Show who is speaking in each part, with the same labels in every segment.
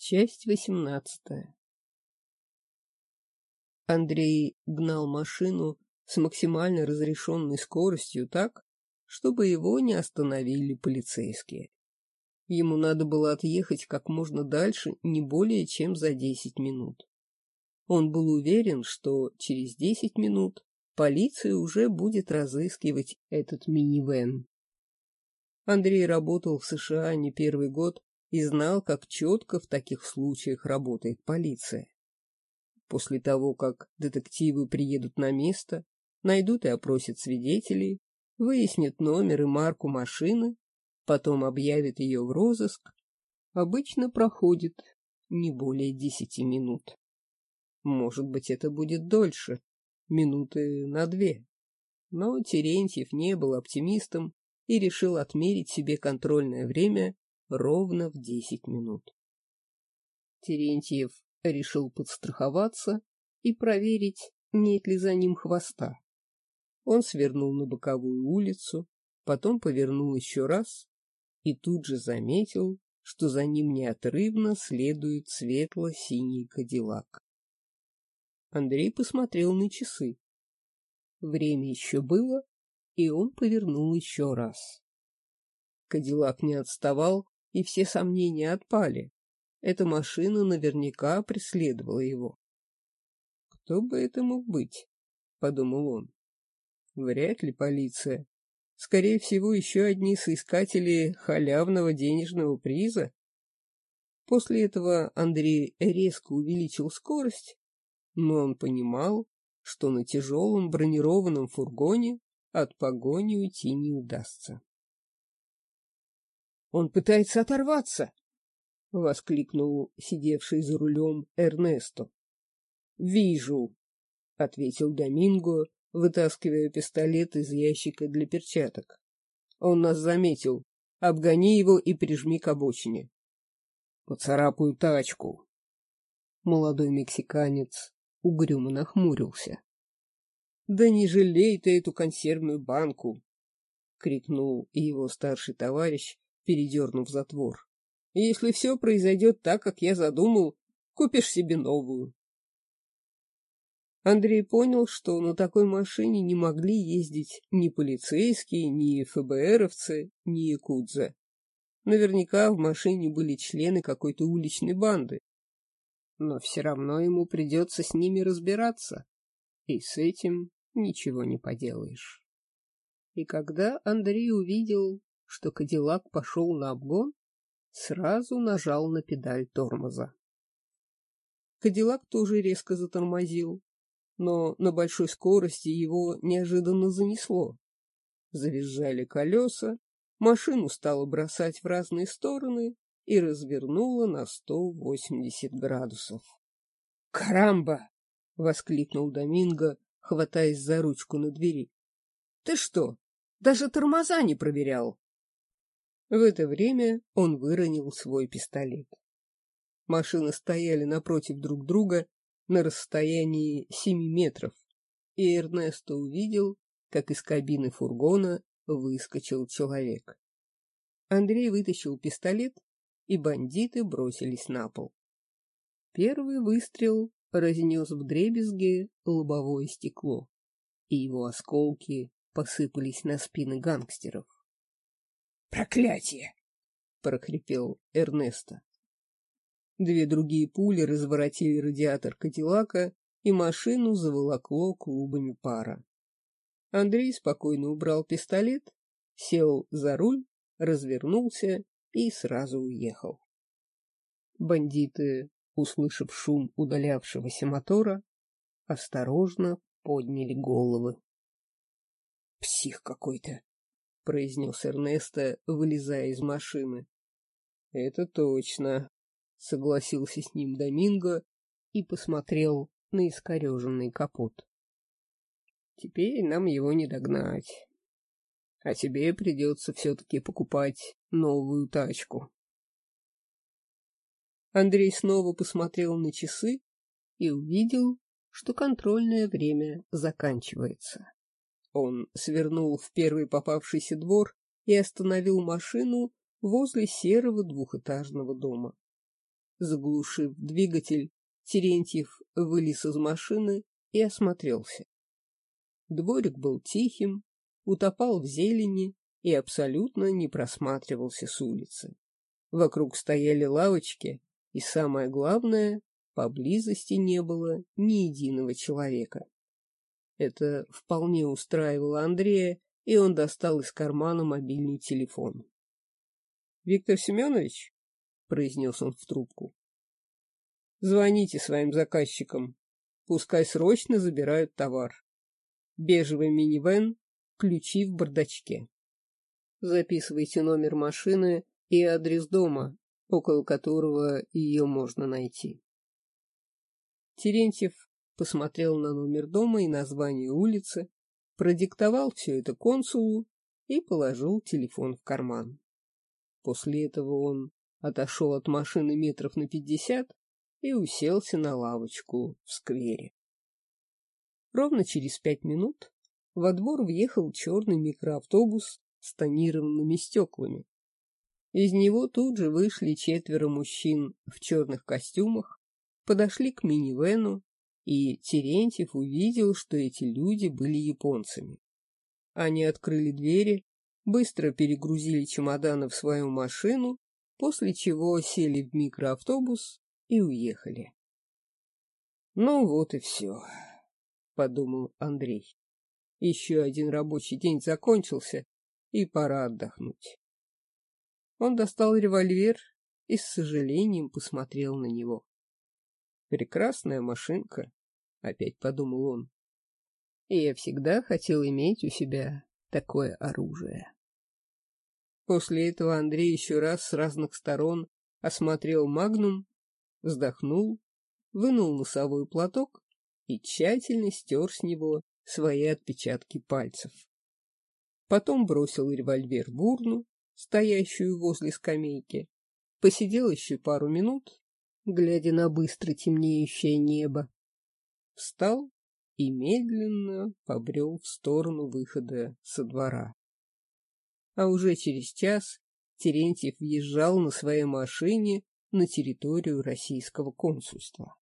Speaker 1: Часть восемнадцатая Андрей гнал машину с максимально разрешенной скоростью так, чтобы его не остановили полицейские. Ему надо было отъехать как можно дальше, не более чем за десять минут. Он был уверен, что через десять минут полиция уже будет разыскивать этот минивэн. Андрей работал в США не первый год и знал, как четко в таких случаях работает полиция. После того, как детективы приедут на место, найдут и опросят свидетелей, выяснят номер и марку машины, потом объявят ее в розыск, обычно проходит не более десяти минут. Может быть, это будет дольше, минуты на две. Но Терентьев не был оптимистом и решил отмерить себе контрольное время ровно в десять минут. Терентьев решил подстраховаться и проверить, нет ли за ним хвоста. Он свернул на боковую улицу, потом повернул еще раз и тут же заметил, что за ним неотрывно следует светло-синий кадиллак. Андрей посмотрел на часы. Время еще было, и он повернул еще раз. Кадиллак не отставал, и все сомнения отпали. Эта машина наверняка преследовала его. «Кто бы это мог быть?» — подумал он. «Вряд ли полиция. Скорее всего, еще одни соискатели халявного денежного приза». После этого Андрей резко увеличил скорость, но он понимал, что на тяжелом бронированном фургоне от погони уйти не удастся. «Он пытается оторваться!» — воскликнул сидевший за рулем Эрнесто. «Вижу», — ответил Доминго, вытаскивая пистолет из ящика для перчаток. «Он нас заметил. Обгони его и прижми к обочине». «Поцарапаю тачку». Молодой мексиканец угрюмо нахмурился. «Да не жалей ты эту консервную банку!» — крикнул его старший товарищ, передернув затвор. «Если все произойдет так, как я задумал, купишь себе новую». Андрей понял, что на такой машине не могли ездить ни полицейские, ни ФБРовцы, ни якудза. Наверняка в машине были члены какой-то уличной банды. Но все равно ему придется с ними разбираться. И с этим ничего не поделаешь. И когда Андрей увидел, что Кадиллак пошел на обгон, сразу нажал на педаль тормоза. Кадиллак тоже резко затормозил, но на большой скорости его неожиданно занесло. Завизжали колеса, машину стало бросать в разные стороны и развернуло на сто восемьдесят градусов. «Карамба!» — воскликнул Доминго, хватаясь за ручку на двери. «Ты что, даже тормоза не проверял?» В это время он выронил свой пистолет. Машины стояли напротив друг друга на расстоянии семи метров, и Эрнесто увидел, как из кабины фургона выскочил человек. Андрей вытащил пистолет, и бандиты бросились на пол. Первый выстрел разнес вдребезги лобовое стекло, и его осколки посыпались на спины гангстеров. «Проклятие!» — прохрипел Эрнесто. Две другие пули разворотили радиатор Кадиллака, и машину заволокло клубами пара. Андрей спокойно убрал пистолет, сел за руль, развернулся и сразу уехал. Бандиты услышав шум удалявшегося мотора, осторожно подняли головы. — Псих какой-то, — произнес Эрнесто, вылезая из машины. — Это точно, — согласился с ним Доминго и посмотрел на искореженный капот. — Теперь нам его не догнать. А тебе придется все-таки покупать новую тачку. Андрей снова посмотрел на часы и увидел, что контрольное время заканчивается. Он свернул в первый попавшийся двор и остановил машину возле серого двухэтажного дома. Заглушив двигатель, Терентьев вылез из машины и осмотрелся. Дворик был тихим, утопал в зелени и абсолютно не просматривался с улицы. Вокруг стояли лавочки, и самое главное, поблизости не было ни единого человека. Это вполне устраивало Андрея, и он достал из кармана мобильный телефон. — Виктор Семенович, — произнес он в трубку, — звоните своим заказчикам, пускай срочно забирают товар. Бежевый минивэн, ключи в бардачке. Записывайте номер машины и адрес дома, около которого ее можно найти. Терентьев посмотрел на номер дома и название улицы, продиктовал все это консулу и положил телефон в карман. После этого он отошел от машины метров на пятьдесят и уселся на лавочку в сквере. Ровно через пять минут во двор въехал черный микроавтобус с тонированными стеклами. Из него тут же вышли четверо мужчин в черных костюмах, подошли к минивену и Терентьев увидел, что эти люди были японцами. Они открыли двери, быстро перегрузили чемоданы в свою машину, после чего сели в микроавтобус и уехали. «Ну вот и все», — подумал Андрей. «Еще один рабочий день закончился, и пора отдохнуть». Он достал револьвер и с сожалением посмотрел на него. Прекрасная машинка, — опять подумал он. Я всегда хотел иметь у себя такое оружие. После этого Андрей еще раз с разных сторон осмотрел магнум, вздохнул, вынул носовой платок и тщательно стер с него свои отпечатки пальцев. Потом бросил револьвер в урну, стоящую возле скамейки, посидел еще пару минут, глядя на быстро темнеющее небо, встал и медленно побрел в сторону выхода со двора. А уже через час Терентьев въезжал на своей машине на территорию российского консульства.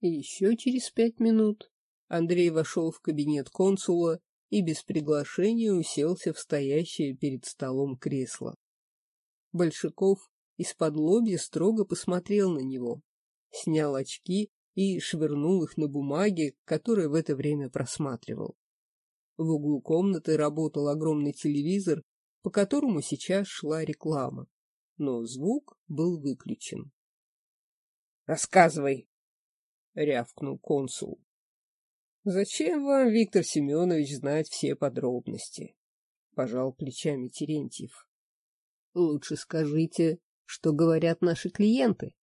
Speaker 1: И еще через пять минут Андрей вошел в кабинет консула и без приглашения уселся в стоящее перед столом кресло. Большаков из-под лобья строго посмотрел на него, снял очки и швырнул их на бумаги, которые в это время просматривал. В углу комнаты работал огромный телевизор, по которому сейчас шла реклама, но звук был выключен. «Рассказывай!» — рявкнул консул. «Зачем вам, Виктор Семенович, знать все подробности?» — пожал плечами Терентьев. «Лучше скажите, что говорят наши клиенты».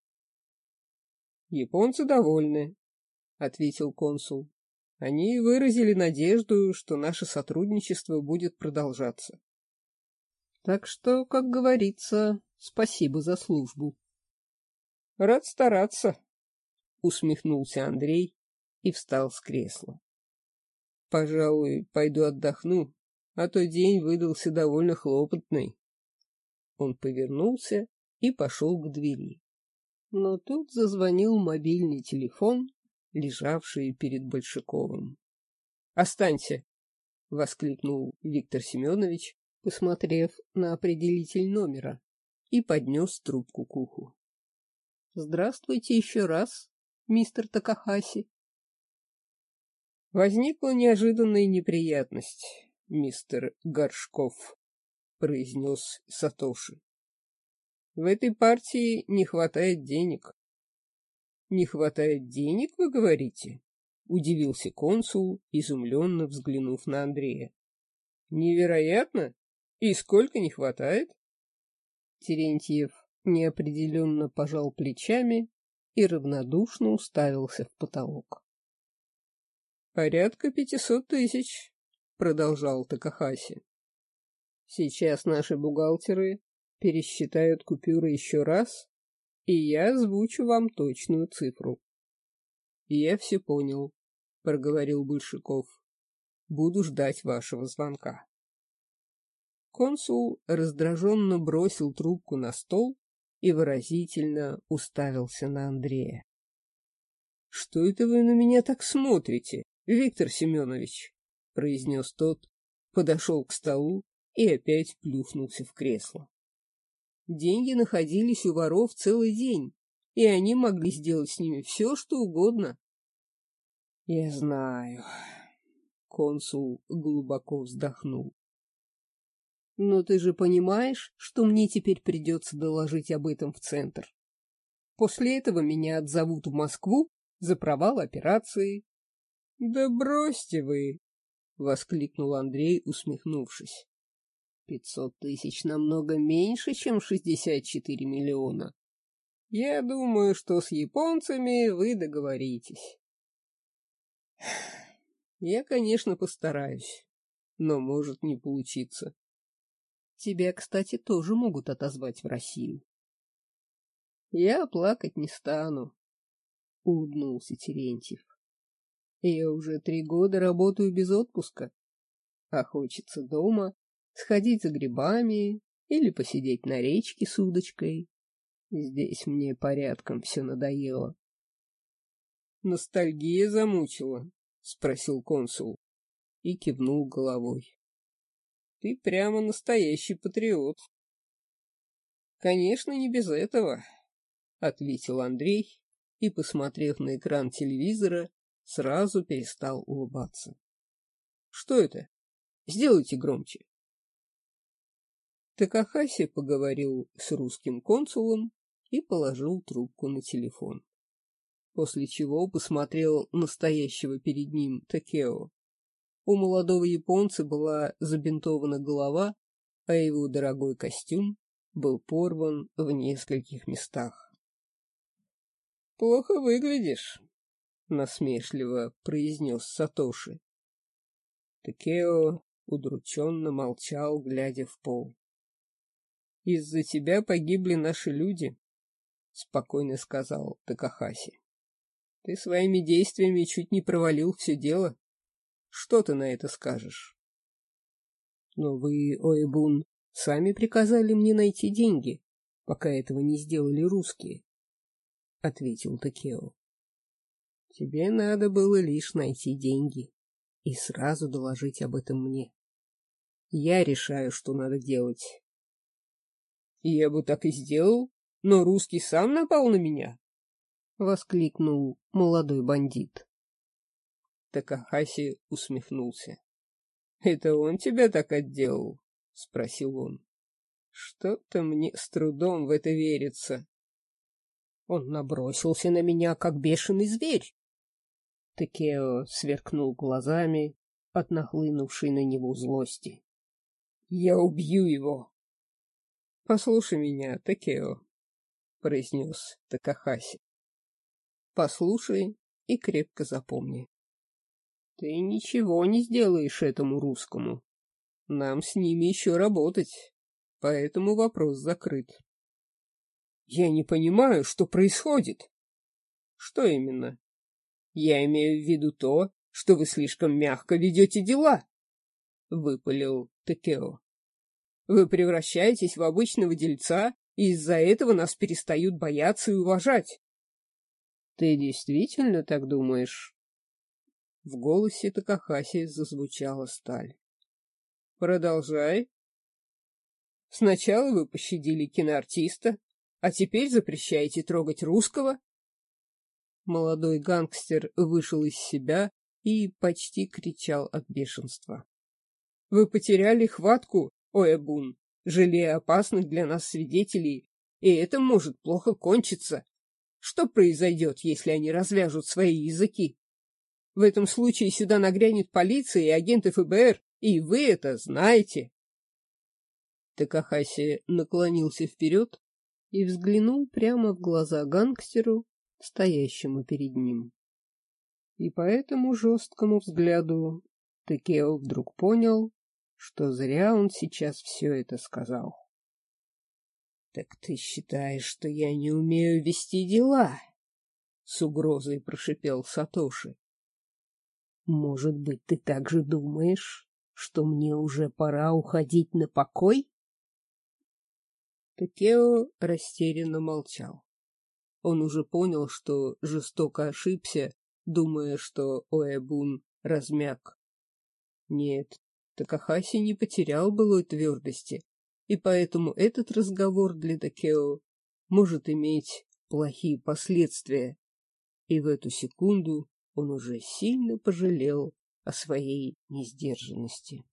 Speaker 1: Японцы довольны, — ответил консул. Они выразили надежду, что наше сотрудничество будет продолжаться. Так что, как говорится, спасибо за службу. — Рад стараться, — усмехнулся Андрей и встал с кресла. — Пожалуй, пойду отдохну, а то день выдался довольно хлопотный. Он повернулся и пошел к двери. Но тут зазвонил мобильный телефон, лежавший перед Большаковым. «Останься!» — воскликнул Виктор Семенович, посмотрев на определитель номера, и поднес трубку к уху. «Здравствуйте еще раз, мистер Такахаси». «Возникла неожиданная неприятность, мистер Горшков», — произнес Сатоши. В этой партии не хватает денег. — Не хватает денег, вы говорите? — удивился консул, изумленно взглянув на Андрея. — Невероятно! И сколько не хватает? Терентьев неопределенно пожал плечами и равнодушно уставился в потолок. — Порядка пятисот тысяч, — продолжал Такахаси. — Сейчас наши бухгалтеры пересчитают купюры еще раз, и я озвучу вам точную цифру. — Я все понял, — проговорил Большаков. — Буду ждать вашего звонка. Консул раздраженно бросил трубку на стол и выразительно уставился на Андрея. — Что это вы на меня так смотрите, Виктор Семенович? — произнес тот, подошел к столу и опять плюхнулся в кресло. Деньги находились у воров целый день, и они могли сделать с ними все, что угодно. — Я знаю. Консул глубоко вздохнул. — Но ты же понимаешь, что мне теперь придется доложить об этом в центр. После этого меня отзовут в Москву за провал операции. — Да бросьте вы! — воскликнул Андрей, усмехнувшись. — Пятьсот тысяч намного меньше, чем шестьдесят четыре миллиона. Я думаю, что с японцами вы договоритесь. Я, конечно, постараюсь, но может не получиться. Тебя, кстати, тоже могут отозвать в Россию. Я плакать не стану, — улыбнулся Терентьев. Я уже три года работаю без отпуска, а хочется дома сходить за грибами или посидеть на речке с удочкой. Здесь мне порядком все надоело. Ностальгия замучила, спросил консул и кивнул головой. Ты прямо настоящий патриот. Конечно, не без этого, ответил Андрей и, посмотрев на экран телевизора, сразу перестал улыбаться. Что это? Сделайте громче. Такахаси поговорил с русским консулом и положил трубку на телефон. После чего посмотрел настоящего перед ним Такео. У молодого японца была забинтована голова, а его дорогой костюм был порван в нескольких местах. — Плохо выглядишь, — насмешливо произнес Сатоши. Такео удрученно молчал, глядя в пол. — Из-за тебя погибли наши люди, — спокойно сказал Такахаси. — Ты своими действиями чуть не провалил все дело. Что ты на это скажешь? — Но вы, Оэбун, сами приказали мне найти деньги, пока этого не сделали русские, — ответил Такео. — Тебе надо было лишь найти деньги и сразу доложить об этом мне. Я решаю, что надо делать. — Я бы так и сделал, но русский сам напал на меня? — воскликнул молодой бандит. Такахаси усмехнулся. — Это он тебя так отделал? — спросил он. — Что-то мне с трудом в это верится. Он набросился на меня, как бешеный зверь. Такео сверкнул глазами от нахлынувшей на него злости. — Я убью его! — Послушай меня, Такео, — произнес Такахаси. — Послушай и крепко запомни. Ты ничего не сделаешь этому русскому. Нам с ними еще работать, поэтому вопрос закрыт. Я не понимаю, что происходит. Что именно? Я имею в виду то, что вы слишком мягко ведете дела, — выпалил Текео. Вы превращаетесь в обычного дельца и из-за этого нас перестают бояться и уважать. — Ты действительно так думаешь? В голосе Такахаси зазвучала сталь. — Продолжай. Сначала вы пощадили киноартиста, а теперь запрещаете трогать русского? Молодой гангстер вышел из себя и почти кричал от бешенства. — Вы потеряли хватку, Оэбун, жалея опасных для нас свидетелей, и это может плохо кончиться. Что произойдет, если они развяжут свои языки? В этом случае сюда нагрянет полиция и агенты ФБР, и вы это знаете. Такахаси наклонился вперед и взглянул прямо в глаза гангстеру, стоящему перед ним. И по этому жесткому взгляду Такео вдруг понял, что зря он сейчас все это сказал. — Так ты считаешь, что я не умею вести дела? — с угрозой прошипел Сатоши. — Может быть, ты также думаешь, что мне уже пора уходить на покой? Такео растерянно молчал. Он уже понял, что жестоко ошибся, думая, что Оэбун размяк. Нет, Такахаси не потерял былой твердости, и поэтому этот разговор для Такео может иметь плохие последствия. И в эту секунду он уже сильно пожалел о своей несдержанности.